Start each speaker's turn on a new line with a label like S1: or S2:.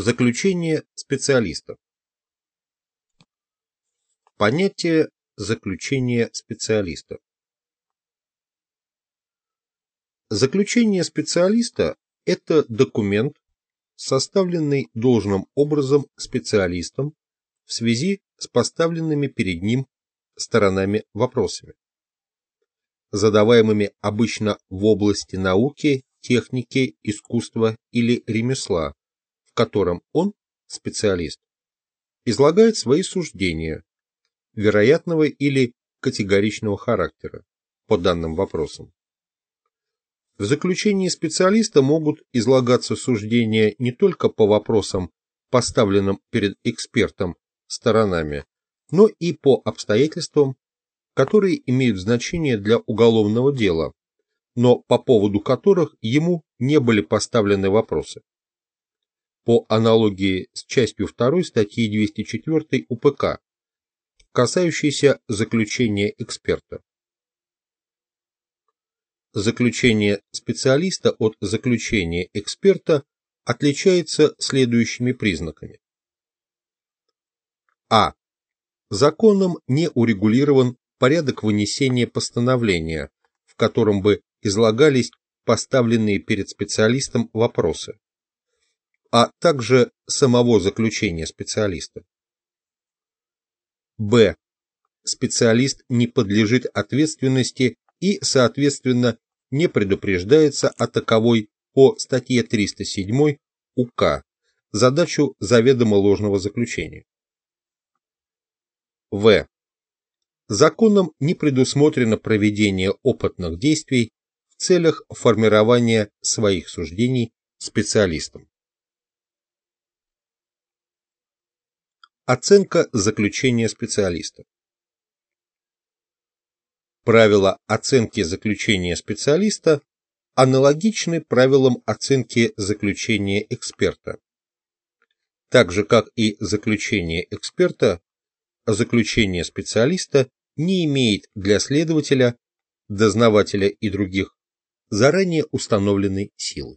S1: Заключение специалиста. Понятие заключения специалиста. Заключение специалиста – это документ, составленный должным образом специалистом в связи с поставленными перед ним сторонами вопросами, задаваемыми обычно в области науки, техники, искусства или ремесла, котором он, специалист, излагает свои суждения, вероятного или категоричного характера по данным вопросам. В заключении специалиста могут излагаться суждения не только по вопросам, поставленным перед экспертом сторонами, но и по обстоятельствам, которые имеют значение для уголовного дела, но по поводу которых ему не были поставлены вопросы по аналогии с частью 2 статьи 204 УПК, касающейся заключения эксперта. Заключение специалиста от заключения эксперта отличается следующими признаками. А. Законом не урегулирован порядок вынесения постановления, в котором бы излагались поставленные перед специалистом вопросы а также самого заключения специалиста. Б. Специалист не подлежит ответственности и, соответственно, не предупреждается о таковой по статье 307 УК задачу заведомо ложного заключения. В. Законом не предусмотрено проведение опытных действий в целях формирования своих суждений специалистам. Оценка заключения специалиста. Правила оценки заключения специалиста аналогичны правилам оценки заключения эксперта. Так же, как и заключение эксперта, заключение специалиста не имеет для следователя, дознавателя и других заранее установленной силы.